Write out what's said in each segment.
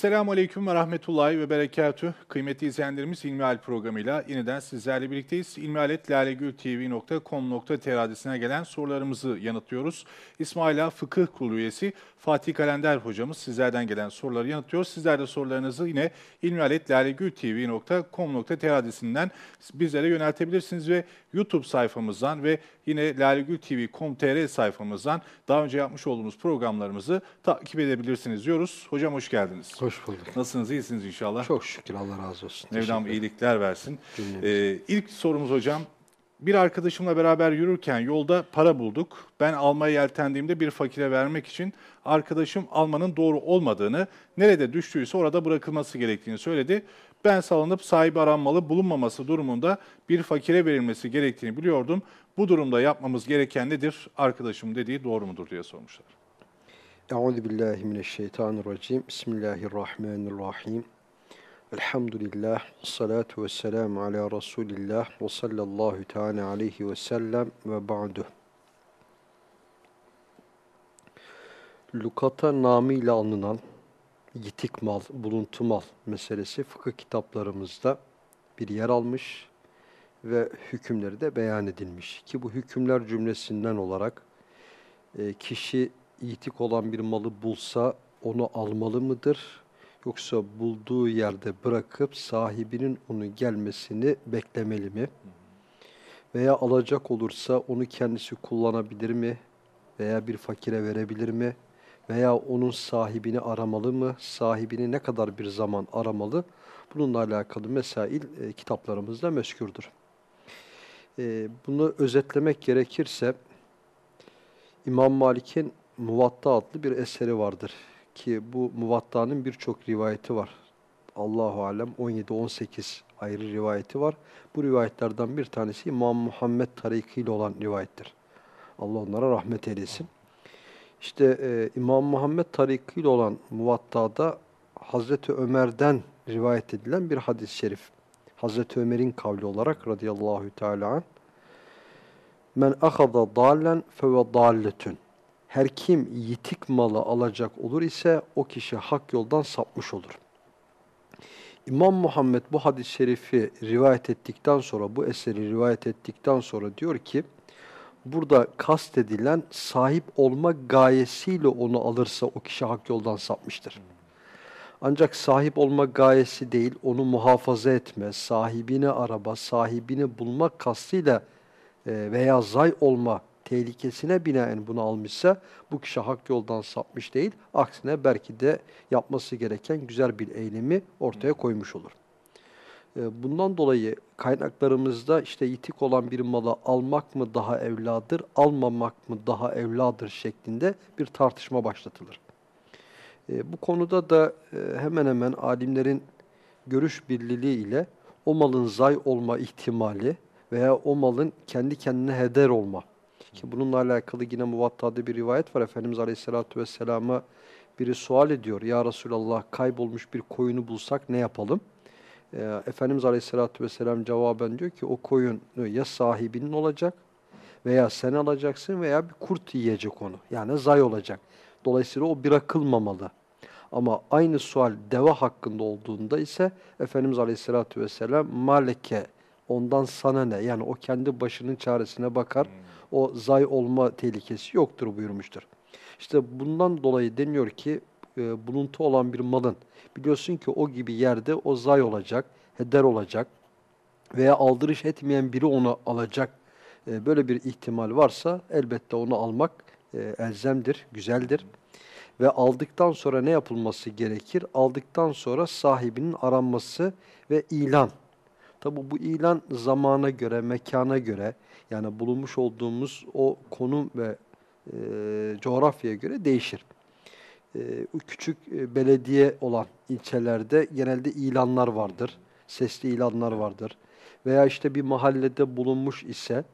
Esselamu Aleyküm ve Rahmetullahi ve Berekatüh. Kıymetli izleyenlerimiz İlmihal programıyla yeniden sizlerle birlikteyiz. İlmihaletlalegültv.com.tr adresine gelen sorularımızı yanıtlıyoruz. İsmaila Fıkıh Kurulu üyesi Fatih Kalender hocamız sizlerden gelen soruları yanıtlıyor. Sizler de sorularınızı yine ilmihaletlalegültv.com.tr adresinden bizlere yöneltebilirsiniz ve YouTube sayfamızdan ve yine lalegültv.com.tr sayfamızdan daha önce yapmış olduğumuz programlarımızı takip edebilirsiniz diyoruz. Hocam hoş geldiniz. Hoş bulduk. Nasılsınız? İyisiniz inşallah. Çok şükür Allah razı olsun. Mevlam iyilikler versin. Ee, ilk sorumuz hocam. Bir arkadaşımla beraber yürürken yolda para bulduk. Ben almaya yeltendiğimde bir fakire vermek için arkadaşım almanın doğru olmadığını, nerede düştüyse orada bırakılması gerektiğini söyledi. Ben salınıp sahibi aranmalı bulunmaması durumunda bir fakire verilmesi gerektiğini biliyordum. Bu durumda yapmamız gereken nedir? Arkadaşım dediği doğru mudur diye sormuşlar. Euzu billahi mineşşeytanirracim. Bismillahirrahmanirrahim. Elhamdülillah. Salatu vesselamu ala Resulillah ve sallallahu teala aleyhi ve sellem ve ba'du. Lukata namıyla anılan yitik mal, buluntu mal meselesi fıkıh kitaplarımızda bir yer almış ve hükümleri de beyan edilmiş. Ki bu hükümler cümlesinden olarak e, kişi yitik olan bir malı bulsa onu almalı mıdır? Yoksa bulduğu yerde bırakıp sahibinin onu gelmesini beklemeli mi? Veya alacak olursa onu kendisi kullanabilir mi? Veya bir fakire verebilir mi? Veya onun sahibini aramalı mı? Sahibini ne kadar bir zaman aramalı? Bununla alakalı mesail e, kitaplarımızda meskürdür. E, bunu özetlemek gerekirse İmam Malik'in Muvatta adlı bir eseri vardır. Ki bu Muvatta'nın birçok rivayeti var. Allahu alem 17-18 ayrı rivayeti var. Bu rivayetlerden bir tanesi İmam Muhammed tarikiyle olan rivayettir. Allah onlara rahmet eylesin. İşte e, İmam Muhammed tarikiyle olan Muvatta'da Hazreti Ömer'den rivayet edilen bir hadis-i şerif. Hazreti Ömer'in kavli olarak radıyallahu teala. Men ahada dallen feve dalletün her kim yitik malı alacak olur ise o kişi hak yoldan sapmış olur. İmam Muhammed bu hadis-i şerifi rivayet ettikten sonra, bu eseri rivayet ettikten sonra diyor ki, burada kastedilen sahip olma gayesiyle onu alırsa o kişi hak yoldan sapmıştır. Ancak sahip olma gayesi değil, onu muhafaza etme, sahibini araba, sahibini bulmak kastıyla veya zay olma tehlikesine binaen bunu almışsa bu kişi hak yoldan sapmış değil. Aksine belki de yapması gereken güzel bir eylemi ortaya koymuş olur. Ee, bundan dolayı kaynaklarımızda işte yitik olan bir malı almak mı daha evladır, almamak mı daha evladır şeklinde bir tartışma başlatılır. Ee, bu konuda da e, hemen hemen alimlerin görüş birliği ile o malın zay olma ihtimali veya o malın kendi kendine heder olma ki bununla alakalı yine muvattada bir rivayet var. Efendimiz Aleyhisselatü Vesselam'a biri sual ediyor. Ya Resulallah kaybolmuş bir koyunu bulsak ne yapalım? Ee, Efendimiz Aleyhisselatü Vesselam cevaben diyor ki o koyun ya sahibinin olacak veya sen alacaksın veya bir kurt yiyecek onu. Yani zay olacak. Dolayısıyla o bırakılmamalı. Ama aynı sual deva hakkında olduğunda ise Efendimiz Aleyhisselatü Vesselam maleke ondan sana ne? Yani o kendi başının çaresine bakar. Hmm o zay olma tehlikesi yoktur buyurmuştur. İşte bundan dolayı deniyor ki e, buluntu olan bir malın biliyorsun ki o gibi yerde o zay olacak, heder olacak veya aldırış etmeyen biri onu alacak. E, böyle bir ihtimal varsa elbette onu almak e, elzemdir, güzeldir. Ve aldıktan sonra ne yapılması gerekir? Aldıktan sonra sahibinin aranması ve ilan. Tabi bu ilan zamana göre, mekana göre, yani bulunmuş olduğumuz o konum ve e, coğrafyaya göre değişir. E, küçük e, belediye olan ilçelerde genelde ilanlar vardır. Sesli ilanlar vardır. Veya işte bir mahallede bulunmuş ise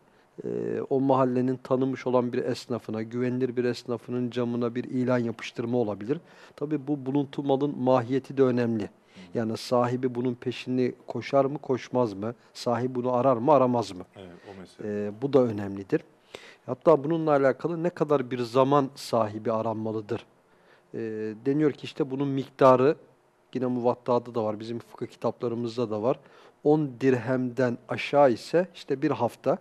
e, o mahallenin tanımış olan bir esnafına, güvenilir bir esnafının camına bir ilan yapıştırma olabilir. Tabi bu buluntu malın mahiyeti de önemli. Yani sahibi bunun peşini koşar mı, koşmaz mı? Sahibi bunu arar mı, aramaz mı? Evet, o mesele. Ee, bu da önemlidir. Hatta bununla alakalı ne kadar bir zaman sahibi aranmalıdır? Ee, deniyor ki işte bunun miktarı yine muvatta'da da var, bizim fıkıh kitaplarımızda da var. 10 dirhemden aşağı ise işte bir hafta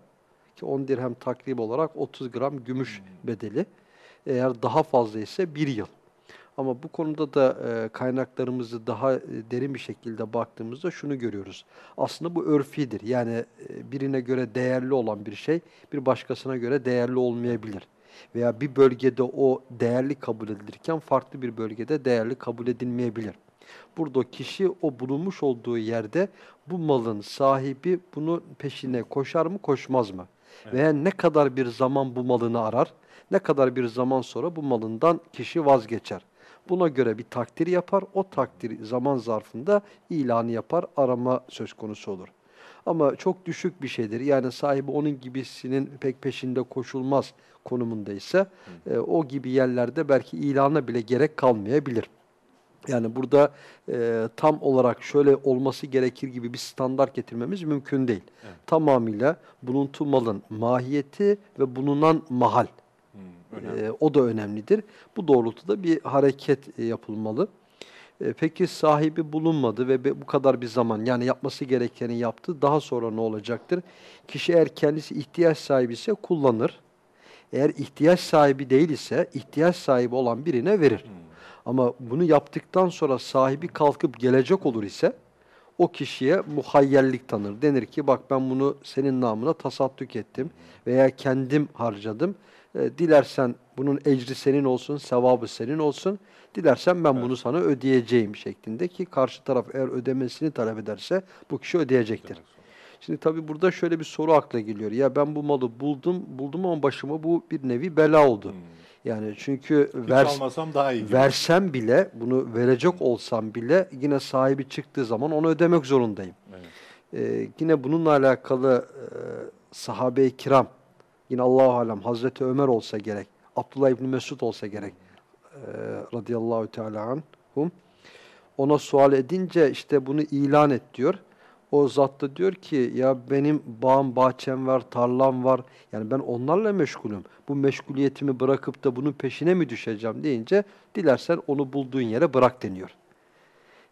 ki 10 dirhem takrib olarak 30 gram gümüş bedeli. Eğer daha fazla ise bir yıl. Ama bu konuda da e, kaynaklarımızı daha e, derin bir şekilde baktığımızda şunu görüyoruz. Aslında bu örfidir. Yani e, birine göre değerli olan bir şey bir başkasına göre değerli olmayabilir. Veya bir bölgede o değerli kabul edilirken farklı bir bölgede değerli kabul edilmeyebilir. Burada kişi o bulunmuş olduğu yerde bu malın sahibi bunu peşine koşar mı koşmaz mı? Veya ne kadar bir zaman bu malını arar, ne kadar bir zaman sonra bu malından kişi vazgeçer. Buna göre bir takdir yapar, o takdir zaman zarfında ilanı yapar, arama söz konusu olur. Ama çok düşük bir şeydir. Yani sahibi onun gibisinin pek peşinde koşulmaz konumundaysa e, o gibi yerlerde belki ilana bile gerek kalmayabilir. Yani burada e, tam olarak şöyle olması gerekir gibi bir standart getirmemiz mümkün değil. Evet. Tamamıyla buluntu malın mahiyeti ve bulunan mahal. Önemli. E, o da önemlidir. Bu doğrultuda bir hareket e, yapılmalı. E, peki sahibi bulunmadı ve bu kadar bir zaman yani yapması gerekeni yaptı. Daha sonra ne olacaktır? Kişi eğer kendisi ihtiyaç sahibi ise kullanır. Eğer ihtiyaç sahibi değil ise ihtiyaç sahibi olan birine verir. Hmm. Ama bunu yaptıktan sonra sahibi kalkıp gelecek olur ise o kişiye muhayyerlik tanır. Denir ki bak ben bunu senin namına tasadduk ettim veya kendim harcadım. E, dilersen bunun ecri senin olsun, sevabı senin olsun. Dilersen ben bunu sana ödeyeceğim şeklinde ki karşı taraf eğer ödemesini talep ederse bu kişi ödeyecektir. Şimdi tabii burada şöyle bir soru akla geliyor. Ya ben bu malı buldum, buldum ama başıma bu bir nevi bela oldu. Hmm. Yani çünkü Hiç vers, daha iyi gibi. versem bile, bunu verecek olsam bile yine sahibi çıktığı zaman onu ödemek zorundayım. Evet. Ee, yine bununla alakalı e, sahabe-i kiram, yine Allahu alem Hazreti Ömer olsa gerek, Abdullah İbni Mesud olsa gerek, e, radıyallahu teala anhum, ona sual edince işte bunu ilan et diyor. O zat da diyor ki ya benim bağım, bahçem var, tarlam var. Yani ben onlarla meşgulüm. Bu meşguliyetimi bırakıp da bunun peşine mi düşeceğim deyince dilersen onu bulduğun yere bırak deniyor.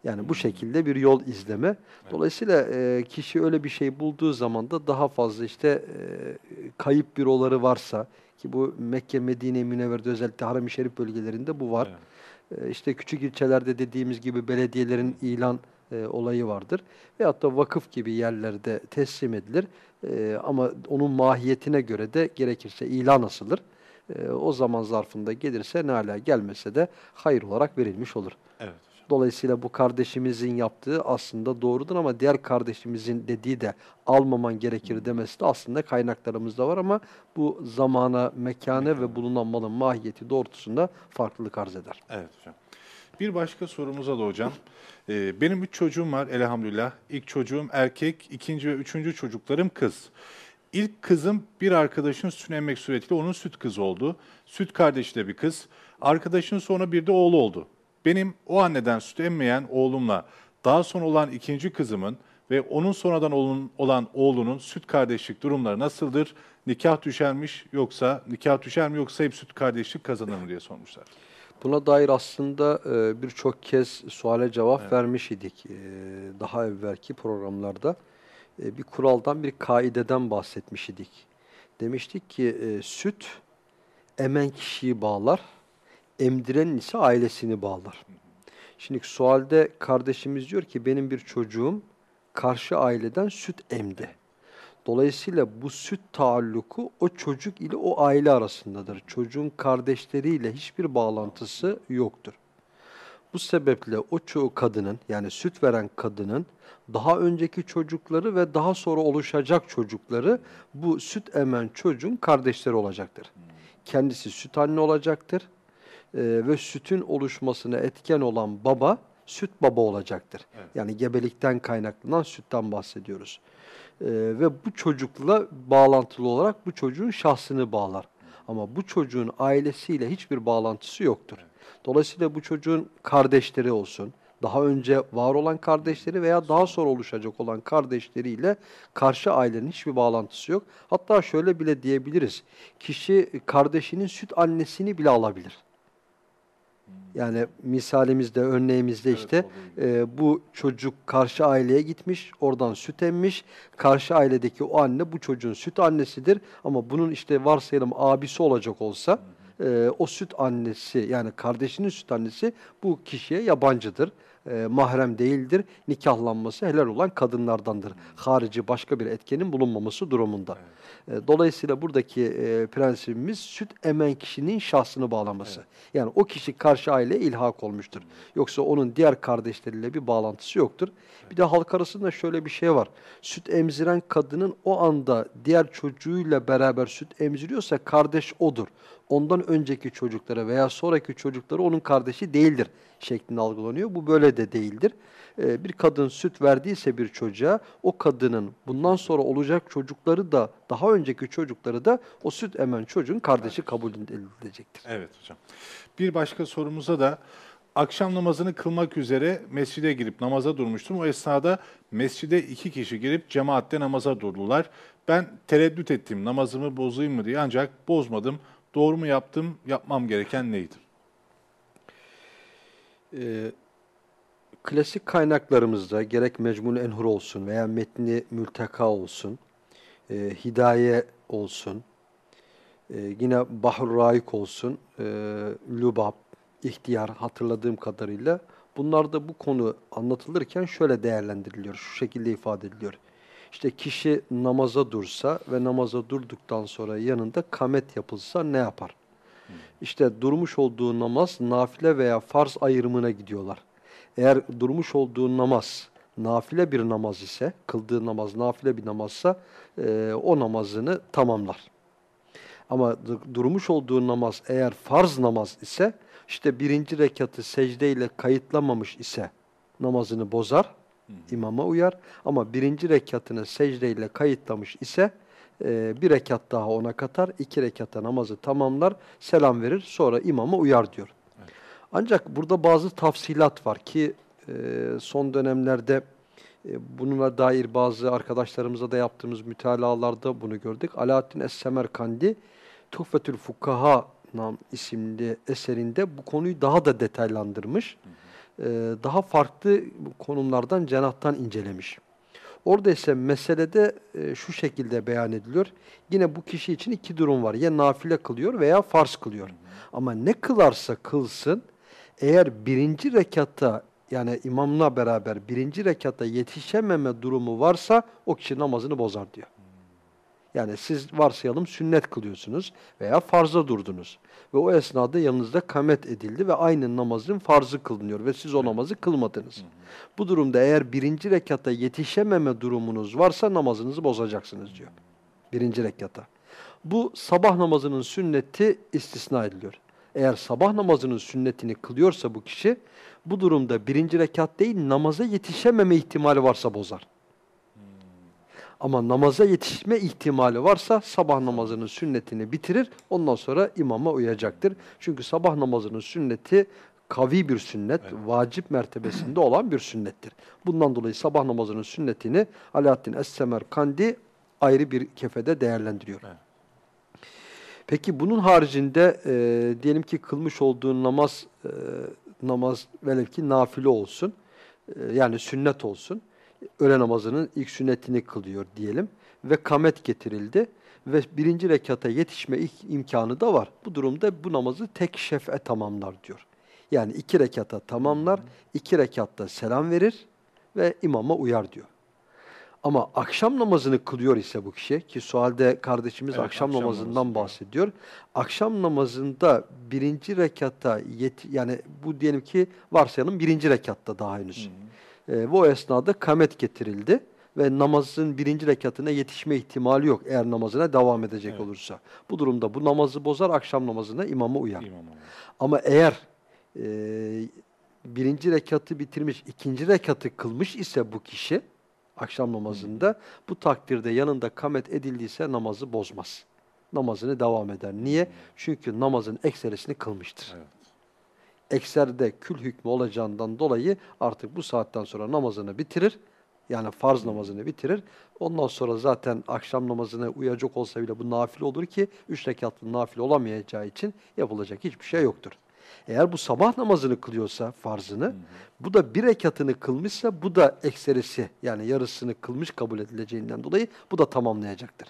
Yani bu şekilde bir yol izleme. Dolayısıyla e, kişi öyle bir şey bulduğu zaman da daha fazla işte e, kayıp büroları varsa ki bu Mekke, Medine, Münevver'de özellikle Haram-ı Şerif bölgelerinde bu var. Evet. E, işte küçük ilçelerde dediğimiz gibi belediyelerin ilan e, olayı vardır. Veyahut da vakıf gibi yerlerde teslim edilir. E, ama onun mahiyetine göre de gerekirse ilan asılır. E, o zaman zarfında gelirse ne hala gelmese de hayır olarak verilmiş olur. Evet. Dolayısıyla bu kardeşimizin yaptığı aslında doğrudur ama diğer kardeşimizin dediği de almaman gerekir demesi de aslında kaynaklarımızda var ama bu zamana, mekane ve bulunan malın mahiyeti doğrultusunda farklılık arz eder. Evet hocam. Bir başka sorumuza da hocam. Ee, benim üç çocuğum var elhamdülillah. İlk çocuğum erkek, ikinci ve üçüncü çocuklarım kız. İlk kızım bir arkadaşın sütünü emmek suretiyle onun süt kızı oldu. Süt kardeşi de bir kız. Arkadaşın sonra bir de oğlu oldu. Benim o anneden süt emmeyen oğlumla daha sonra olan ikinci kızımın ve onun sonradan olan, oğlunun süt kardeşlik durumları nasıldır? Nikah düşermiş yoksa nikah düşer mi yoksa hep süt kardeşlik kazanır mı diye sormuşlar. Buna dair aslında e, birçok kez suale cevap vermiş idik e, daha evvelki programlarda. E, bir kuraldan, bir kaideden bahsetmiş idik. Demiştik ki süt emen kişiyi bağlar, emdiren ise ailesini bağlar. Şimdi sualde kardeşimiz diyor ki benim bir çocuğum karşı aileden süt emdi. Dolayısıyla bu süt taalluku o çocuk ile o aile arasındadır. Çocuğun kardeşleriyle hiçbir bağlantısı yoktur. Bu sebeple o çoğu kadının yani süt veren kadının daha önceki çocukları ve daha sonra oluşacak çocukları bu süt emen çocuğun kardeşleri olacaktır. Kendisi süt anne olacaktır ve sütün oluşmasına etken olan baba süt baba olacaktır. Evet. Yani gebelikten kaynaklanan sütten bahsediyoruz. Ee, ve bu çocukla bağlantılı olarak bu çocuğun şahsını bağlar. Ama bu çocuğun ailesiyle hiçbir bağlantısı yoktur. Dolayısıyla bu çocuğun kardeşleri olsun, daha önce var olan kardeşleri veya daha sonra oluşacak olan kardeşleriyle karşı ailenin hiçbir bağlantısı yok. Hatta şöyle bile diyebiliriz. Kişi kardeşinin süt annesini bile alabilir. Yani misalimizde, örneğimizde işte e, bu çocuk karşı aileye gitmiş, oradan süt emmiş. Karşı ailedeki o anne bu çocuğun süt annesidir. Ama bunun işte varsayalım abisi olacak olsa e, o süt annesi yani kardeşinin süt annesi bu kişiye yabancıdır. E, mahrem değildir. Nikahlanması helal olan kadınlardandır. Harici başka bir etkenin bulunmaması durumunda. E, Dolayısıyla buradaki e, prensibimiz süt emen kişinin şahsını bağlaması. Yani o kişi karşı aileye ilhak olmuştur. Yoksa onun diğer kardeşleriyle bir bağlantısı yoktur. Bir de halk arasında şöyle bir şey var. Süt emziren kadının o anda diğer çocuğuyla beraber süt emziriyorsa kardeş odur. Ondan önceki çocuklara veya sonraki çocukları onun kardeşi değildir şeklinde algılanıyor. Bu böyle de değildir. Ee, bir kadın süt verdiyse bir çocuğa o kadının bundan sonra olacak çocukları da daha önceki çocukları da o süt emen çocuğun kardeşi kabul edilecektir. Evet hocam. Bir başka sorumuza da akşam namazını kılmak üzere mescide girip namaza durmuştum. O esnada mescide iki kişi girip cemaatle namaza durdular. Ben tereddüt ettim namazımı bozayım mı diye ancak bozmadım. Doğru mu yaptım? Yapmam gereken neydi? Ee, klasik kaynaklarımızda gerek Mecmul Enhur olsun veya Metni Mülteka olsun, e, Hidaye olsun, e, yine Bahr Raik olsun, e, Lubab, İhtiyar hatırladığım kadarıyla bunlarda bu konu anlatılırken şöyle değerlendiriliyor, şu şekilde ifade ediliyor. İşte kişi namaza dursa ve namaza durduktan sonra yanında kamet yapılsa ne yapar? İşte durmuş olduğu namaz nafile veya farz ayrımına gidiyorlar. Eğer durmuş olduğu namaz nafile bir namaz ise, kıldığı namaz nafile bir namazsa e, o namazını tamamlar. Ama durmuş olduğu namaz eğer farz namaz ise, işte birinci rekatı secdeyle kayıtlamamış ise namazını bozar, imama uyar. Ama birinci rekatını secdeyle kayıtlamış ise e, bir rekat daha ona katar, iki rekata namazı tamamlar, selam verir, sonra imama uyar diyor. Ancak burada bazı tafsilat var ki e, son dönemlerde e, bununla dair bazı arkadaşlarımıza da yaptığımız mütalalarda bunu gördük. Alaaddin Es-Semerkandi Tuhfetül Fukaha nam isimli eserinde bu konuyu daha da detaylandırmış. E, daha farklı konumlardan cenahtan incelemiş. Orada ise meselede e, şu şekilde beyan ediliyor. Yine bu kişi için iki durum var. Ya nafile kılıyor veya farz kılıyor. Ama ne kılarsa kılsın eğer birinci rekatta yani imamla beraber birinci rekatta yetişememe durumu varsa o kişi namazını bozar diyor. Yani siz varsayalım sünnet kılıyorsunuz veya farza durdunuz. Ve o esnada yanınızda kamet edildi ve aynı namazın farzı kılınıyor ve siz o namazı kılmadınız. Bu durumda eğer birinci rekatta yetişememe durumunuz varsa namazınızı bozacaksınız diyor. Birinci rekatta. Bu sabah namazının sünneti istisna ediliyor. Eğer sabah namazının sünnetini kılıyorsa bu kişi bu durumda birinci rekat değil namaza yetişememe ihtimali varsa bozar. Ama namaza yetişme ihtimali varsa sabah namazının sünnetini bitirir. Ondan sonra imama uyacaktır. Çünkü sabah namazının sünneti kavi bir sünnet, evet. vacip mertebesinde olan bir sünnettir. Bundan dolayı sabah namazının sünnetini Alaaddin Es-Semerkandi ayrı bir kefede değerlendiriyor. Evet. Peki bunun haricinde e, diyelim ki kılmış olduğun namaz e, namaz velev ki nafile olsun, e, yani sünnet olsun öğle namazının ilk sünnetini kılıyor diyelim ve kamet getirildi ve birinci rekata yetişme imkanı da var. Bu durumda bu namazı tek şef'e tamamlar diyor. Yani iki rekata tamamlar, iki rekatta selam verir ve imama uyar diyor. Ama akşam namazını kılıyor ise bu kişi ki sualde kardeşimiz evet, akşam, akşam namazından namazı. bahsediyor. Akşam namazında birinci rekatta yet yani bu diyelim ki varsayalım birinci rekatta daha henüz. Hı hı. E, bu esnada kamet getirildi ve namazın birinci rekatına yetişme ihtimali yok eğer namazına devam edecek evet. olursa. Bu durumda bu namazı bozar, akşam namazına imama uyar. İmam Ama eğer e, birinci rekatı bitirmiş, ikinci rekatı kılmış ise bu kişi akşam namazında hmm. bu takdirde yanında kamet edildiyse namazı bozmaz. Namazını devam eder. Niye? Hmm. Çünkü namazın ekserisini kılmıştır. Evet ekserde kül hükmü olacağından dolayı artık bu saatten sonra namazını bitirir. Yani farz namazını bitirir. Ondan sonra zaten akşam namazına uyacak olsa bile bu nafile olur ki üç rekatlı nafile olamayacağı için yapılacak hiçbir şey yoktur. Eğer bu sabah namazını kılıyorsa farzını, bu da bir rekatını kılmışsa bu da ekserisi yani yarısını kılmış kabul edileceğinden dolayı bu da tamamlayacaktır.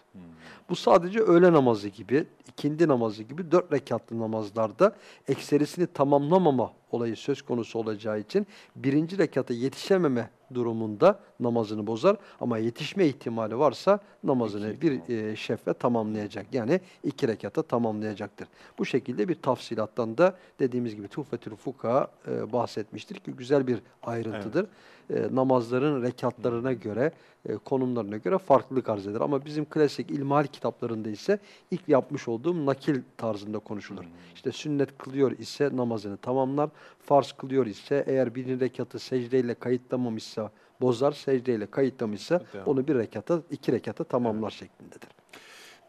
Bu sadece öğle namazı gibi, ikindi namazı gibi dört rekatlı namazlarda ekserisini tamamlamama olayı söz konusu olacağı için birinci rekata yetişememe durumunda namazını bozar ama yetişme ihtimali varsa namazını bir e, şefle tamamlayacak. Yani iki rekata tamamlayacaktır. Bu şekilde bir tafsilattan da dediğimiz gibi Tuhfetül Fuka e, bahsetmiştir ki güzel bir ayrıntıdır. E, namazların rekatlarına göre, e, konumlarına göre farklılık arz eder. Ama bizim klasik ilmihal kitaplarında ise ilk yapmış olduğum nakil tarzında konuşulur. İşte sünnet kılıyor ise namazını tamamlar, farz kılıyor ise eğer bir rekatı secdeyle kayıtlamamışsa bozar, secdeyle kayıtlamışsa onu bir rekata, iki rekata tamamlar şeklindedir.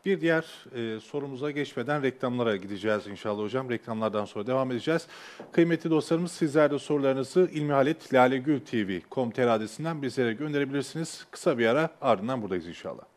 Bir diğer e, sorumuza geçmeden reklamlara gideceğiz inşallah hocam. Reklamlardan sonra devam edeceğiz. Kıymetli dostlarımız sizler de sorularınızı İlmihalet Lalegül TV.com.tr adresinden bizlere gönderebilirsiniz. Kısa bir ara ardından buradayız inşallah.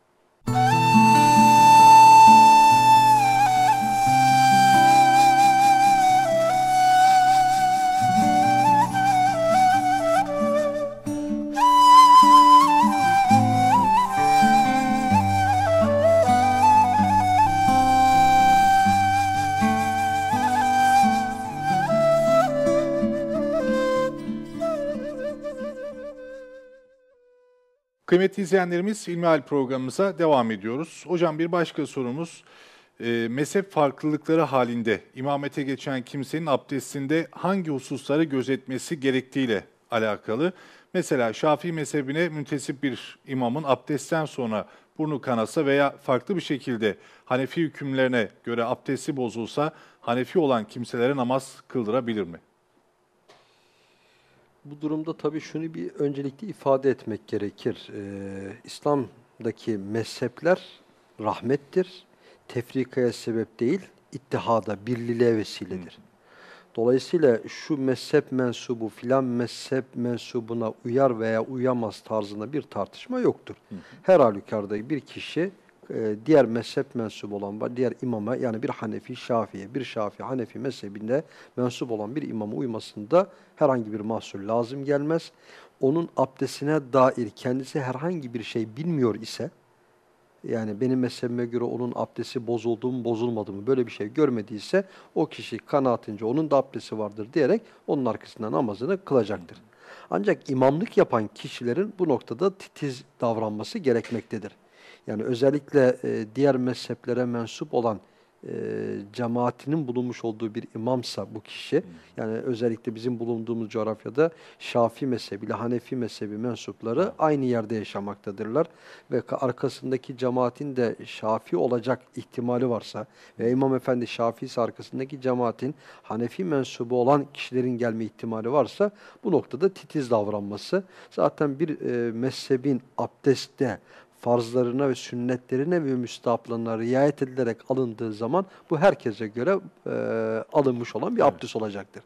Kıymetli izleyenlerimiz İlmihal programımıza devam ediyoruz. Hocam bir başka sorumuz, e, mezhep farklılıkları halinde imamete geçen kimsenin abdestinde hangi hususları gözetmesi gerektiğiyle alakalı. Mesela Şafii mezhebine müntesip bir imamın abdestten sonra burnu kanasa veya farklı bir şekilde Hanefi hükümlerine göre abdesti bozulsa Hanefi olan kimselere namaz kıldırabilir mi? Bu durumda tabii şunu bir öncelikle ifade etmek gerekir. Ee, İslam'daki mezhepler rahmettir. Tefrikaya sebep değil, ittihada, birliliğe vesiledir. Dolayısıyla şu mezhep mensubu filan mezhep mensubuna uyar veya uyamaz tarzında bir tartışma yoktur. Her halükarda bir kişi e, diğer mezhep mensubu olan, diğer imama yani bir Hanefi, Şafi'ye, bir Şafi, Hanefi mezhebinde mensup olan bir imama uymasında herhangi bir mahsur lazım gelmez. Onun abdestine dair kendisi herhangi bir şey bilmiyor ise, yani benim mezhebime göre onun abdesti bozuldu mu bozulmadı mı böyle bir şey görmediyse o kişi kanaatince onun da abdesti vardır diyerek onun arkasından namazını kılacaktır. Ancak imamlık yapan kişilerin bu noktada titiz davranması gerekmektedir. Yani özellikle e, diğer mezheplere mensup olan e, cemaatinin bulunmuş olduğu bir imamsa bu kişi, yani özellikle bizim bulunduğumuz coğrafyada Şafi mezhebi ile Hanefi mezhebi mensupları aynı yerde yaşamaktadırlar ve ka- arkasındaki cemaatin de Şafi olacak ihtimali varsa ve İmam Efendi Şafi ise arkasındaki cemaatin Hanefi mensubu olan kişilerin gelme ihtimali varsa bu noktada titiz davranması zaten bir e, mezhebin abdestte farzlarına ve sünnetlerine ve müstahaplarına riayet edilerek alındığı zaman bu herkese göre e, alınmış olan bir abdest olacaktır.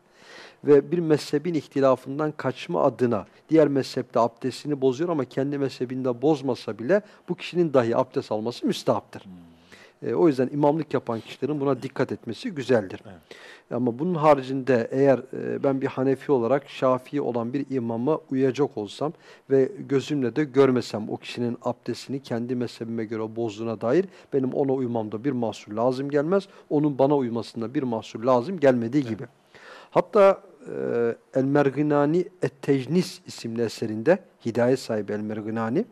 Ve bir mezhebin ihtilafından kaçma adına diğer mezhepte abdestini bozuyor ama kendi mezhebinde bozmasa bile bu kişinin dahi abdest alması müstahaptır. E, o yüzden imamlık yapan kişilerin buna dikkat etmesi güzeldir. Ama bunun haricinde eğer e, ben bir Hanefi olarak Şafii olan bir imama uyacak olsam ve gözümle de görmesem o kişinin abdestini kendi mezhebime göre bozduğuna dair benim ona uymamda bir mahsur lazım gelmez. Onun bana uymasında bir mahsur lazım gelmediği gibi. Hatta e, El-Merginani Et-Tecnis isimli eserinde hidayet sahibi El-Merginani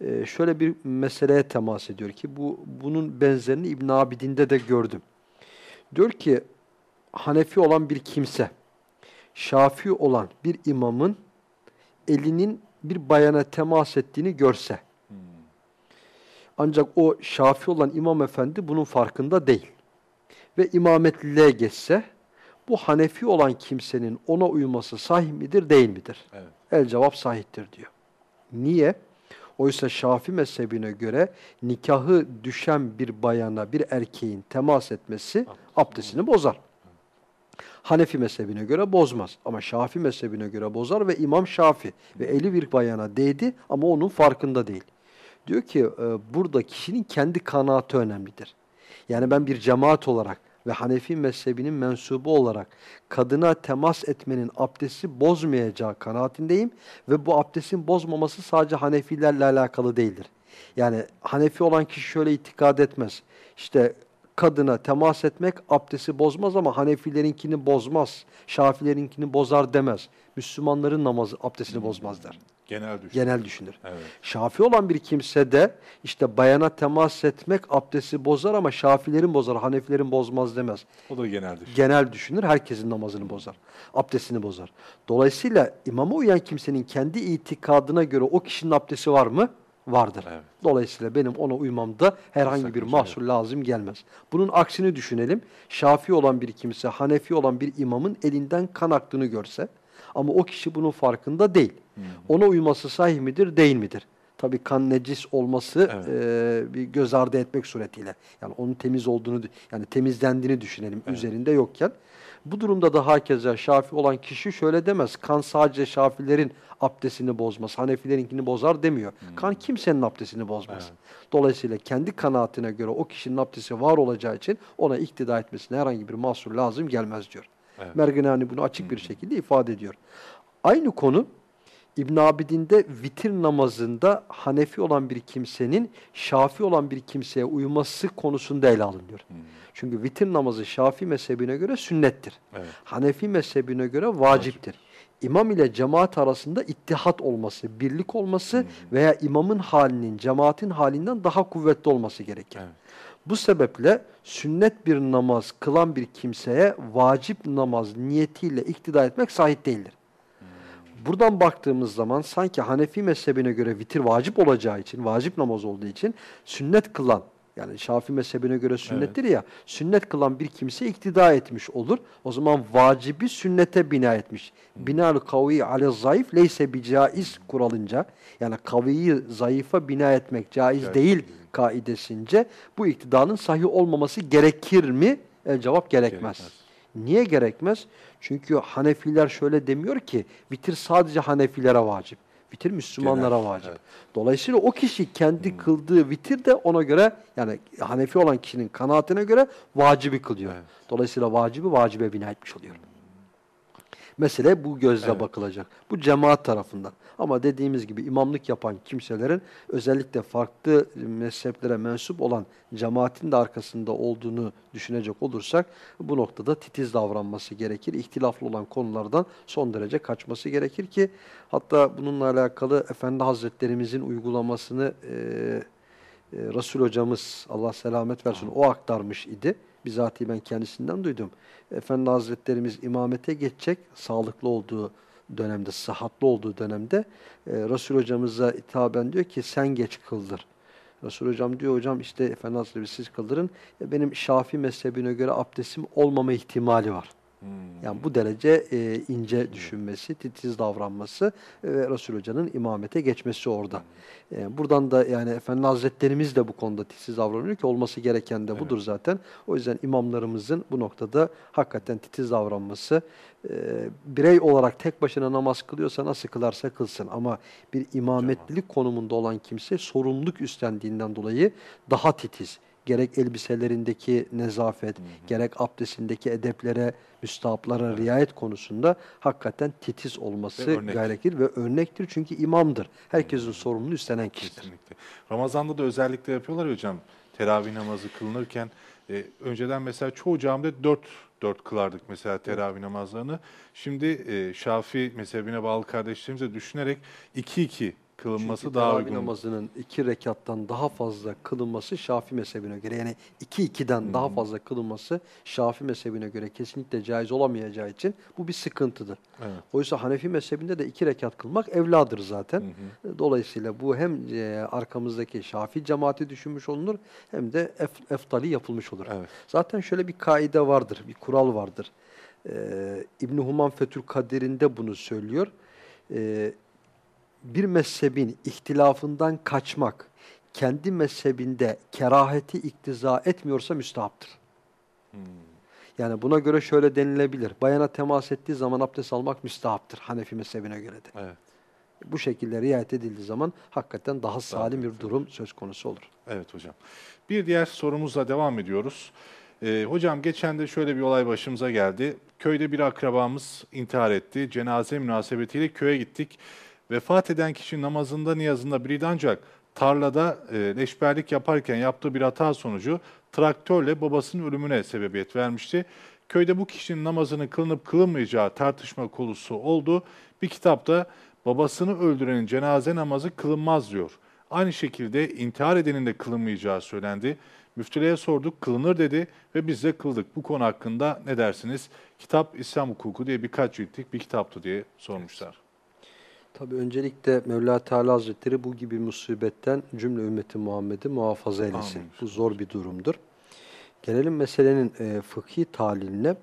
e, şöyle bir meseleye temas ediyor ki bu bunun benzerini İbn Abidin'de de gördüm. Diyor ki Hanefi olan bir kimse, Şafi olan bir imamın elinin bir bayana temas ettiğini görse, ancak o Şafi olan imam efendi bunun farkında değil ve imametliliğe geçse, bu Hanefi olan kimsenin ona uyması sahih midir, değil midir? Evet. El cevap sahihtir diyor. Niye? Oysa Şafi mezhebine göre nikahı düşen bir bayana, bir erkeğin temas etmesi abdestini bozar. Hanefi mezhebine göre bozmaz. Ama Şafi mezhebine göre bozar ve İmam Şafi ve eli bir bayana değdi ama onun farkında değil. Diyor ki e, burada kişinin kendi kanaati önemlidir. Yani ben bir cemaat olarak ve Hanefi mezhebinin mensubu olarak kadına temas etmenin abdesti bozmayacağı kanaatindeyim ve bu abdestin bozmaması sadece Hanefilerle alakalı değildir. Yani Hanefi olan kişi şöyle itikad etmez. İşte kadına temas etmek abdesti bozmaz ama Hanefilerinkini bozmaz, Şafilerinkini bozar demez. Müslümanların namazı abdestini bozmaz der. Genel düşün. Genel düşünür. Evet. Şafi olan bir kimse de işte bayana temas etmek abdesti bozar ama Şafilerin bozar, Hanefilerin bozmaz demez. O da genel düşün. Genel düşünür, herkesin namazını bozar, abdestini bozar. Dolayısıyla imama uyan kimsenin kendi itikadına göre o kişinin abdesti var mı? Vardır. Evet. Dolayısıyla benim ona uymamda herhangi bir sakınca mahsur lazım gelmez. Bunun aksini düşünelim. Şafi olan bir kimse, Hanefi olan bir imamın elinden kan aktığını görse ama o kişi bunun farkında değil. Ona uyması sahih midir, değil midir? Tabii kan necis olması Evet. e, bir göz ardı etmek suretiyle. Yani onun temiz olduğunu, yani temizlendiğini düşünelim üzerinde yokken. Bu durumda da hakeza şafi olan kişi şöyle demez. Kan sadece şafilerin abdestini bozmaz, Hanefilerinkini bozar demiyor. Kan kimsenin abdestini bozmaz. Evet. Dolayısıyla kendi kanaatine göre o kişinin abdesti var olacağı için ona iktida etmesine herhangi bir mahsur lazım gelmez diyor. Evet. Merginani bunu açık bir şekilde ifade ediyor. Aynı konu İbn Abidin'de vitir namazında Hanefi olan bir kimsenin Şafi olan bir kimseye uyması konusunda ele alınıyor. Çünkü vitir namazı Şafi mezhebine göre sünnettir. Evet. Hanefi mezhebine göre vaciptir. İmam ile cemaat arasında ittihat olması, birlik olması veya imamın halinin cemaatin halinden daha kuvvetli olması gerekir. Evet. Bu sebeple sünnet bir namaz kılan bir kimseye vacip namaz niyetiyle iktida etmek sahip değildir. Buradan baktığımız zaman sanki Hanefi mezhebine göre vitir vacip olacağı için, vacip namaz olduğu için sünnet kılan, yani Şafii mezhebine göre sünnettir ya, sünnet kılan bir kimse iktida etmiş olur. O zaman vacibi sünnete bina etmiş. Binal kavi ale zayıf leyse bi caiz kuralınca, yani kaviyi zayıfa bina etmek caiz Caiz değil kaidesince bu iktidanın sahih olmaması gerekir mi? El cevap gerekmez. Gerekmez. Niye gerekmez? Çünkü Hanefiler şöyle demiyor ki vitir sadece Hanefilere vacip. Vitir Müslümanlara Genel, vacip. evet. Dolayısıyla o kişi kendi kıldığı vitir de ona göre yani Hanefi olan kişinin kanaatine göre vacibi kılıyor. Evet. Dolayısıyla vacibi vacibe bina etmiş oluyor. Mesele bu gözle Evet. bakılacak. Bu cemaat tarafından. Ama dediğimiz gibi imamlık yapan kimselerin özellikle farklı mezheplere mensup olan cemaatin de arkasında olduğunu düşünecek olursak bu noktada titiz davranması gerekir. İhtilaflı olan konulardan son derece kaçması gerekir ki hatta bununla alakalı Efendi Hazretlerimizin uygulamasını e, e, Resul hocamız Allah selamet versin o aktarmış idi. Bizatihi ben kendisinden duydum. Efendi Hazretlerimiz imamete geçecek sağlıklı olduğu dönemde, sıhhatli olduğu dönemde e, Resul hocamıza hitaben diyor ki sen geç kıldır. Resul hocam diyor hocam işte Efendi Hazretleri siz kıldırın. E, benim Şafii mezhebine göre abdestim olmama ihtimali var. Hmm. Yani bu derece e, ince düşünmesi, titiz davranması e, ve Resul Hoca'nın imamete geçmesi orada. E, buradan da yani Efendi Hazretlerimiz de bu konuda titiz davranıyor ki olması gereken de budur zaten. O yüzden imamlarımızın bu noktada hakikaten titiz davranması, e, birey olarak tek başına namaz kılıyorsa nasıl kılarsa kılsın ama bir imametlilik konumunda olan kimse sorumluluk üstlendiğinden dolayı daha titiz gerek elbiselerindeki nezafet, gerek abdestindeki edeplere, müstahaplara riayet konusunda hakikaten titiz olması gerekir ve örnektir. Çünkü imamdır. Herkesin sorumluluğu üstlenen kişidir. Kesinlikle. Ramazan'da da özellikle yapıyorlar ya hocam. Teravih namazı kılınırken e, önceden mesela çoğu camide dört dört kılardık mesela teravih namazlarını. Şimdi e, Şafii mezhebine bağlı kardeşlerimize düşünerek iki iki kılınması Çünkü daha uygun. namazının iki rekattan daha fazla kılınması Şafii mezhebine göre yani iki ikiden daha fazla kılınması Şafii mezhebine göre kesinlikle caiz olamayacağı için bu bir sıkıntıdır. Evet. Oysa Hanefi mezhebinde de iki rekat kılmak evladır zaten. Dolayısıyla bu hem e, arkamızdaki Şafii cemaati düşünmüş olunur hem de ef, eftali yapılmış olur. Evet. Zaten şöyle bir kaide vardır, bir kural vardır. Ee, İbn-i Human Fethül Kadir'inde bunu söylüyor. Ee, bir mezhebin ihtilafından kaçmak, kendi mezhebinde keraheti iktiza etmiyorsa müstahaptır. Yani buna göre şöyle denilebilir. Bayana temas ettiği zaman abdest almak müstahaptır Hanefi mezhebine göre de. Evet. Bu şekilde riayet edildiği zaman hakikaten daha salim bir durum söz konusu olur. Evet hocam. Bir diğer sorumuzla devam ediyoruz. Ee, hocam geçen de şöyle bir olay başımıza geldi. Köyde bir akrabamız intihar etti. Cenaze münasebetiyle köye gittik. Vefat eden kişi namazında niyazında biriydi ancak tarlada e, leşberlik yaparken yaptığı bir hata sonucu traktörle babasının ölümüne sebebiyet vermişti. Köyde bu kişinin namazının kılınıp kılınmayacağı tartışma konusu oldu. Bir kitapta babasını öldürenin cenaze namazı kılınmaz diyor. Aynı şekilde intihar edenin de kılınmayacağı söylendi. Müftülüğe sorduk, kılınır dedi ve biz de kıldık. Bu konu hakkında ne dersiniz? Kitap İslam Hukuku diye birkaç ciltlik bir kitaptı diye sormuşlar. Tabii öncelikle Mevla Teala Hazretleri bu gibi musibetten cümle ümmeti Muhammed'i muhafaza eylesin. Amin. Bu zor bir durumdur. Gelelim meselenin e, fıkhi taliline.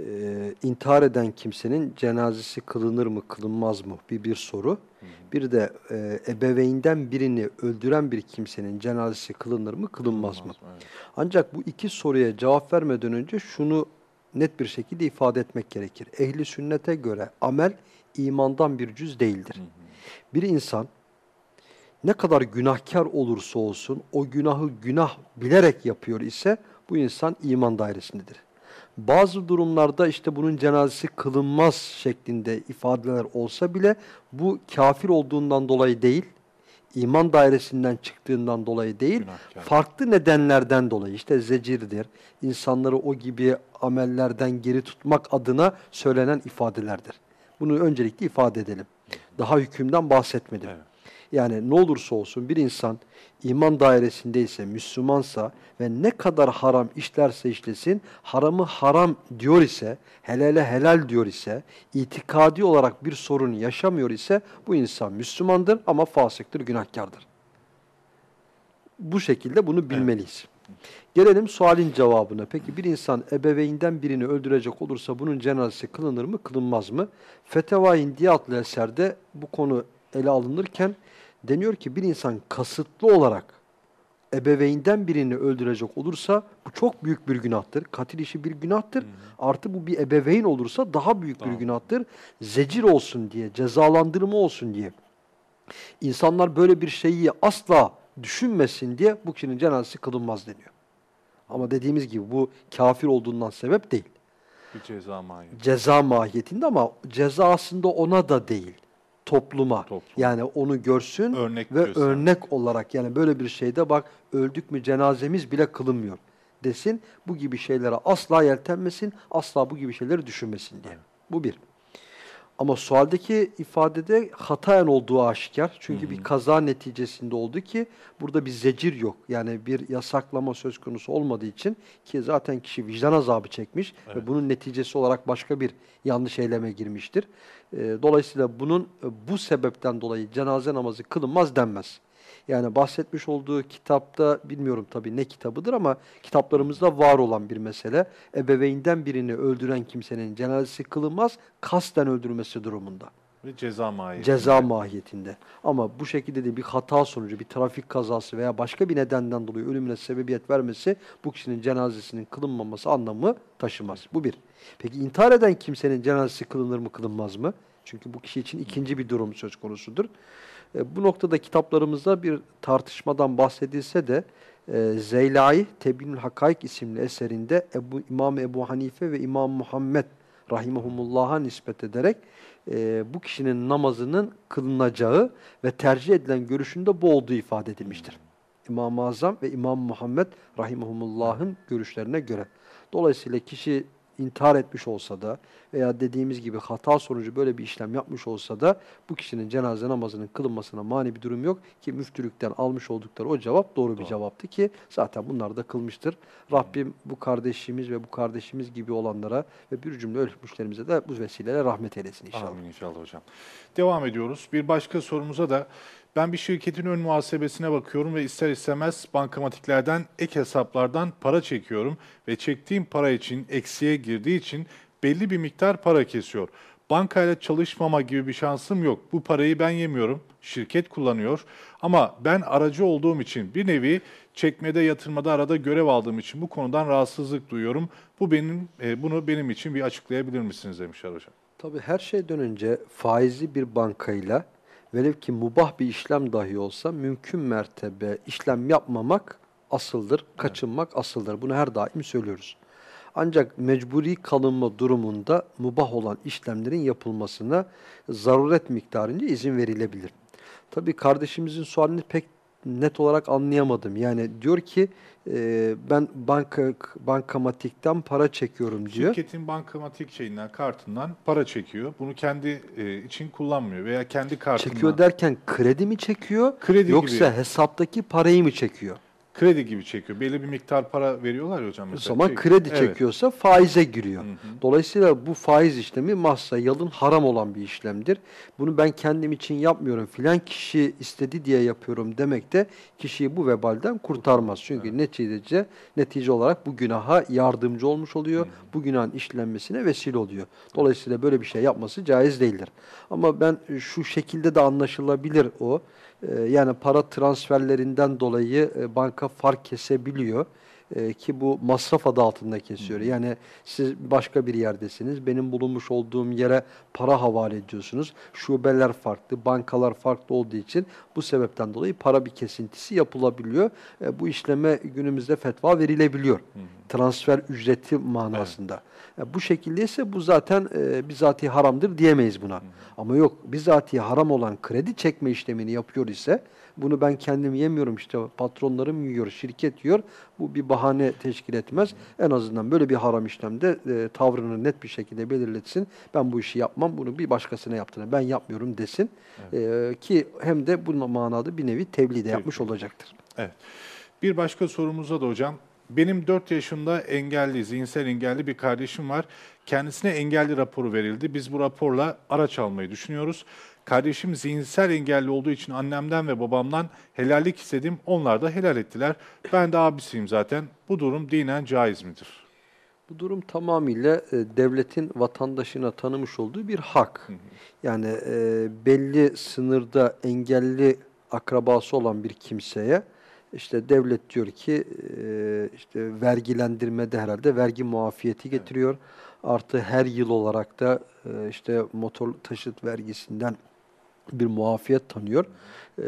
E, intihar eden kimsenin cenazesi kılınır mı kılınmaz mı bir bir soru. Bir de e, ebeveynden birini öldüren bir kimsenin cenazesi kılınır mı kılınmaz mı? Evet. Ancak bu iki soruya cevap vermeden önce şunu net bir şekilde ifade etmek gerekir. Ehli sünnete göre amel imandan bir cüz değildir. Bir insan ne kadar günahkar olursa olsun o günahı günah bilerek yapıyor ise bu insan iman dairesindedir. Bazı durumlarda işte bunun cenazesi kılınmaz şeklinde ifadeler olsa bile bu kafir olduğundan dolayı değil, iman dairesinden çıktığından dolayı değil, Günahkar. farklı nedenlerden dolayı işte zecirdir, insanları o gibi amellerden geri tutmak adına söylenen ifadelerdir. Bunu öncelikle ifade edelim. Daha hükümden bahsetmedim. Evet. Yani ne olursa olsun bir insan iman dairesindeyse, Müslümansa ve ne kadar haram işlerse işlesin, haramı haram diyor ise, helale helal diyor ise, itikadi olarak bir sorun yaşamıyor ise bu insan Müslümandır ama fasıktır, günahkardır. Bu şekilde bunu bilmeliyiz. Gelelim sualin cevabına. Peki bir insan ebeveynden birini öldürecek olursa bunun cenazesi kılınır mı, kılınmaz mı? Feteva-i diye adlı eserde bu konu ele alınırken deniyor ki bir insan kasıtlı olarak ebeveynden birini öldürecek olursa bu çok büyük bir günahtır. Katil işi bir günahtır. Artı bu bir ebeveyn olursa daha büyük bir Tamam. günahtır. Zecir olsun diye, cezalandırma olsun diye. İnsanlar böyle bir şeyi asla düşünmesin diye bu kişinin cenazesi kılınmaz deniyor. Ama dediğimiz gibi bu kafir olduğundan sebep değil. Bir ceza mahiyeti. Ceza mahiyetinde ama ceza aslında ona da değil. Topluma. Toplum. Yani onu görsün Örnek ve göstermek. örnek olarak yani böyle bir şeyde bak öldük mü cenazemiz bile kılınmıyor desin. Bu gibi şeylere asla yeltenmesin, asla bu gibi şeyleri düşünmesin diye. Bu bir. Ama sualdeki ifadede hataen olduğu aşikar. Çünkü bir kaza neticesinde oldu ki burada bir zecir yok. Yani bir yasaklama söz konusu olmadığı için ki zaten kişi vicdan azabı çekmiş ve bunun neticesi olarak başka bir yanlış eyleme girmiştir. Dolayısıyla bunun e, bu sebepten dolayı cenaze namazı kılınmaz denmez. Yani bahsetmiş olduğu kitapta bilmiyorum tabii ne kitabıdır ama kitaplarımızda var olan bir mesele. Ebeveynden birini öldüren kimsenin cenazesi kılınmaz kasten öldürmesi durumunda. Ve ceza mahiyeti. Ceza mahiyetinde. Ama bu şekilde de bir hata sonucu, bir trafik kazası veya başka bir nedenden dolayı ölümüne sebebiyet vermesi bu kişinin cenazesinin kılınmaması anlamı taşımaz. Bu bir. Peki intihar eden kimsenin cenazesi kılınır mı kılınmaz mı? Çünkü bu kişi için ikinci bir durum söz konusudur. E, bu noktada kitaplarımızda bir tartışmadan bahsedilse de e, Zeylai Tebinül Hakaik isimli eserinde Ebu, İmam Ebu Hanife ve İmam Muhammed rahimahumullah'a nispet ederek e, bu kişinin namazının kılınacağı ve tercih edilen görüşünde bu olduğu ifade edilmiştir. İmam-ı Azam ve İmam Muhammed rahimahumullah'ın görüşlerine göre. Dolayısıyla kişi intihar etmiş olsa da veya dediğimiz gibi hata sonucu böyle bir işlem yapmış olsa da bu kişinin cenaze namazının kılınmasına mani bir durum yok ki müftülükten almış oldukları o cevap doğru bir Doğru. cevaptı ki zaten bunlar da kılmıştır. Rabbim bu kardeşimiz ve bu kardeşimiz gibi olanlara ve bir cümle ölmüşlerimize de bu vesileyle rahmet eylesin inşallah. Amin inşallah hocam. Devam ediyoruz. Bir başka sorumuza da ben bir şirketin ön muhasebesine bakıyorum ve ister istemez bankamatiklerden, ek hesaplardan para çekiyorum ve çektiğim para için eksiye girdiği için belli bir miktar para kesiyor. Bankayla çalışmama gibi bir şansım yok. Bu parayı ben yemiyorum. Şirket kullanıyor. Ama ben aracı olduğum için bir nevi çekmede, yatırmada arada görev aldığım için bu konudan rahatsızlık duyuyorum. Bu benim e, bunu benim için bir açıklayabilir misiniz demişler hocam. Tabii her şeyden önce faizli bir bankayla velev ki mubah bir işlem dahi olsa mümkün mertebe işlem yapmamak asıldır, kaçınmak asıldır. Bunu her daim söylüyoruz. Ancak mecburi kalınma durumunda mubah olan işlemlerin yapılmasına zaruret miktarınca izin verilebilir. Tabii kardeşimizin sualini pek net olarak anlayamadım. Yani diyor ki e, ben banka bankamatikten para çekiyorum diyor. Şirketin bankamatik şeyinden, kartından para çekiyor. Bunu kendi e, için kullanmıyor veya kendi kartından. Çekiyor derken kredi mi çekiyor Kredi yoksa gibi. hesaptaki parayı mı çekiyor? Kredi gibi çekiyor. Belli bir miktar para veriyorlar ya hocam O mesela. zaman Çek- kredi Evet. çekiyorsa faize giriyor. Hı hı. Dolayısıyla bu faiz işlemi mahsa yalın haram olan bir işlemdir. Bunu ben kendim için yapmıyorum. Filan kişi istedi diye yapıyorum demek de kişiyi bu vebalden kurtarmaz. Çünkü netice netice olarak bu günaha yardımcı olmuş oluyor. Bu günahın işlenmesine vesile oluyor. Dolayısıyla böyle bir şey yapması caiz değildir. Ama ben şu şekilde de anlaşılabilir o. Ee, Yani para transferlerinden dolayı e, banka fark kesebiliyor. Ee, ki bu masraf adı altında kesiyor. Yani siz başka bir yerdesiniz. Benim bulunmuş olduğum yere para havale ediyorsunuz. Şubeler farklı, bankalar farklı olduğu için bu sebepten dolayı para bir kesintisi yapılabiliyor. E, bu işleme günümüzde fetva verilebiliyor. Transfer ücreti manasında. E, bu şekilde ise bu zaten e, bizatihi haramdır diyemeyiz buna. Ama yok bizatihi haram olan kredi çekme işlemini yapıyor ise bunu ben kendim yemiyorum işte patronlarım yiyor, şirket yiyor. Bu bir bahane teşkil etmez. En azından böyle bir haram işlemde e, tavrını net bir şekilde belirletsin. Ben bu işi yapmam, bunu bir başkasına yaptığını ben yapmıyorum desin. E, ki hem de bu manada bir nevi tebliğ de yapmış olacaktır. Evet. Bir başka sorumuza da hocam. Benim 4 yaşında engelli, zihinsel engelli bir kardeşim var. Kendisine engelli raporu verildi. Biz bu raporla araç almayı düşünüyoruz. Kardeşim zihinsel engelli olduğu için annemden ve babamdan helallik istedim. Onlar da helal ettiler. Ben de abisiyim zaten. Bu durum dinen caiz midir? Bu durum tamamıyla e, devletin vatandaşına tanımış olduğu bir hak. Yani e, belli sınırda engelli akrabası olan bir kimseye işte devlet diyor ki e, işte vergilendirmede herhalde vergi muafiyeti getiriyor. Artı her yıl olarak da e, işte motor taşıt vergisinden bir muafiyet tanıyor. E,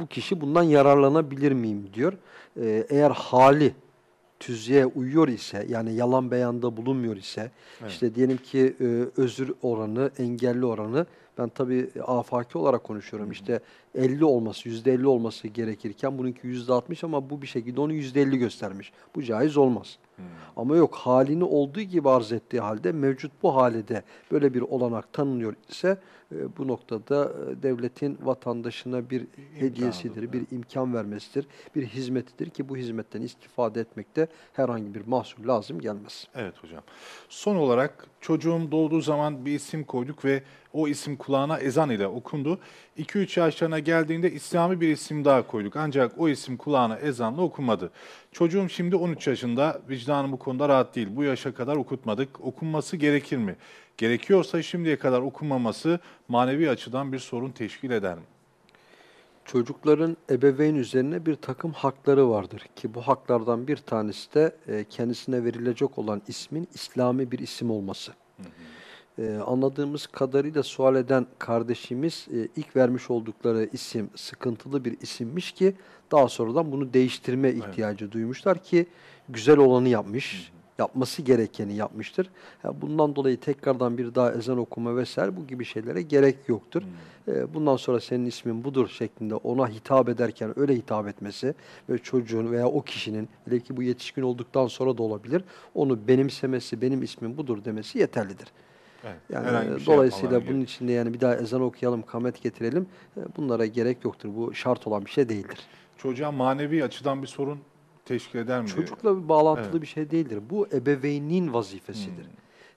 bu kişi bundan yararlanabilir miyim diyor. E, eğer hali tüzüğe uyuyor ise yani yalan beyanda bulunmuyor ise işte diyelim ki e, özür oranı, engelli oranı ben tabii afaki olarak konuşuyorum. İşte 50 olması, %50 olması gerekirken bununki %60 ama bu bir şekilde onu %50 göstermiş. Bu caiz olmaz. Ama yok halini olduğu gibi arz ettiği halde mevcut bu halede böyle bir olanak tanınıyor ise e, bu noktada e, devletin vatandaşına bir hediyesidir, bir imkan vermesidir, bir hizmetidir ki bu hizmetten istifade etmekte herhangi bir mahsur lazım gelmez. Evet hocam. Son olarak çocuğum doğduğu zaman bir isim koyduk ve o isim kulağına ezan ile okundu. 2-3 yaşlarına geldiğinde İslami bir isim daha koyduk. Ancak o isim kulağına ezanla okunmadı. Çocuğum şimdi 13 yaşında. Vicdanım bu konuda rahat değil. Bu yaşa kadar okutmadık. Okunması gerekir mi? Gerekiyorsa şimdiye kadar okunmaması manevi açıdan bir sorun teşkil eder mi? Çocukların ebeveyn üzerine bir takım hakları vardır ki bu haklardan bir tanesi de e, kendisine verilecek olan ismin İslami bir isim olması. E, anladığımız kadarıyla sual eden kardeşimiz e, ilk vermiş oldukları isim sıkıntılı bir isimmiş ki daha sonradan bunu değiştirme ihtiyacı duymuşlar ki güzel olanı yapmış. Yapması gerekeni yapmıştır. Ya bundan dolayı tekrardan bir daha ezan okuma vesaire bu gibi şeylere gerek yoktur. E, bundan sonra senin ismin budur şeklinde ona hitap ederken öyle hitap etmesi ve çocuğun veya o kişinin belki bu yetişkin olduktan sonra da olabilir. Onu benimsemesi, benim ismim budur demesi yeterlidir. Evet, Yani şey dolayısıyla bunun gerek. içinde yani bir daha ezan okuyalım, kamet getirelim. e, Bunlara gerek yoktur. Bu şart olan bir şey değildir. Çocuğa manevi açıdan bir sorun teşkil eder mi? Çocukla bir bağlantılı Evet. bir şey değildir. Bu ebeveynin vazifesidir.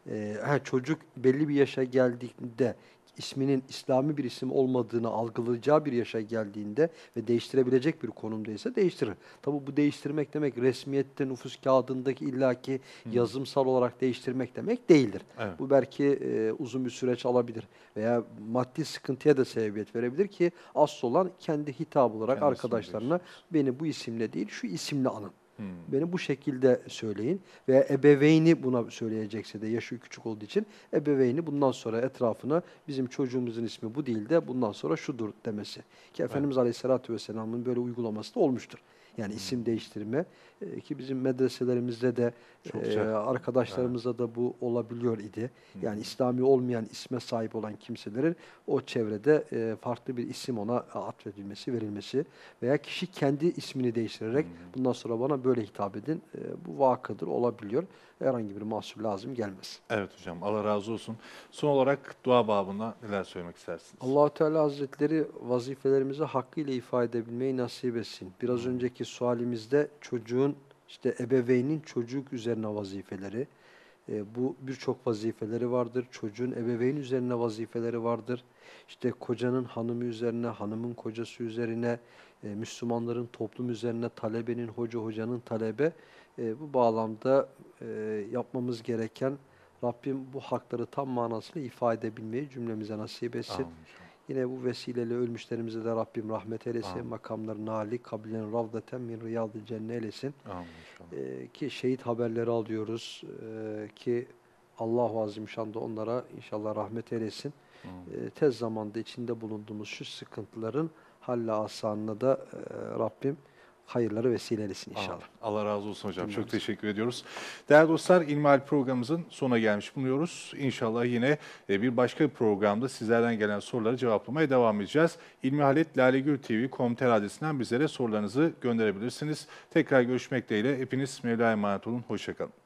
Ee, ha, çocuk belli bir yaşa geldiğinde isminin İslami bir isim olmadığını algılayacağı bir yaşa geldiğinde ve değiştirebilecek bir konumdaysa değiştirir. Tabi bu değiştirmek demek resmiyette nüfus kağıdındaki illaki yazımsal olarak değiştirmek demek değildir. Evet. Bu belki e, uzun bir süreç alabilir veya maddi sıkıntıya da sebebiyet verebilir ki asıl olan kendi hitap olarak Kendi arkadaşlarına beni bu isimle değil şu isimle anın. Hmm. Beni bu şekilde söyleyin veya ebeveyni buna söyleyecekse de yaşı küçük olduğu için ebeveyni bundan sonra etrafına bizim çocuğumuzun ismi bu değil de bundan sonra şudur demesi. Ki Efendimiz Aleyhisselatü Vesselam'ın böyle uygulaması da olmuştur. Yani isim değiştirme e, ki bizim medreselerimizde de e, arkadaşlarımızda da bu olabiliyor idi. Yani İslami olmayan isme sahip olan kimselerin o çevrede e, farklı bir isim ona atfedilmesi, verilmesi veya kişi kendi ismini değiştirerek bundan sonra bana böyle hitap edin. e, bu vakıdır, olabiliyor. Herhangi bir mahsur lazım gelmez. Evet hocam Allah razı olsun. Son olarak dua babında neler söylemek istersiniz? allah Teala Hazretleri vazifelerimizi hakkıyla ifade edebilmeyi nasip etsin. Biraz önceki sualimizde çocuğun, işte ebeveynin çocuk üzerine vazifeleri, e, bu birçok vazifeleri vardır. Çocuğun ebeveyn üzerine vazifeleri vardır. İşte kocanın hanımı üzerine, hanımın kocası üzerine, e, Müslümanların toplum üzerine, talebenin hoca, hocanın talebe. E, bu bağlamda e, yapmamız gereken Rabbim bu hakları tam manasıyla ifade edebilmeyi cümlemize nasip etsin. Amin. Yine bu vesileyle ölmüşlerimize de Rabbim rahmet eylesin. Amin. Makamlarını âli, kabirlerini ravdaten min riyad-ı cennet eylesin. Amin. Ee, ki şehit haberleri alıyoruz. Ee, ki Allah-u Azimüşşan da onlara inşallah rahmet eylesin. Amin. Ee, tez zamanda içinde bulunduğumuz şu sıkıntıların halle asanına da e, Rabbim hayırları vesile eylesin inşallah. Amin. Allah razı olsun hocam. Çok Cümlemize. teşekkür ediyoruz. Değerli dostlar İlmihal programımızın sonuna gelmiş bulunuyoruz. İnşallah yine e, bir başka bir programda sizlerden gelen soruları cevaplamaya devam edeceğiz. İlmihalet Lalegül TV komter adresinden bizlere sorularınızı gönderebilirsiniz. Tekrar görüşmek dileğiyle. Hepiniz Mevla'ya emanet olun. Hoşçakalın.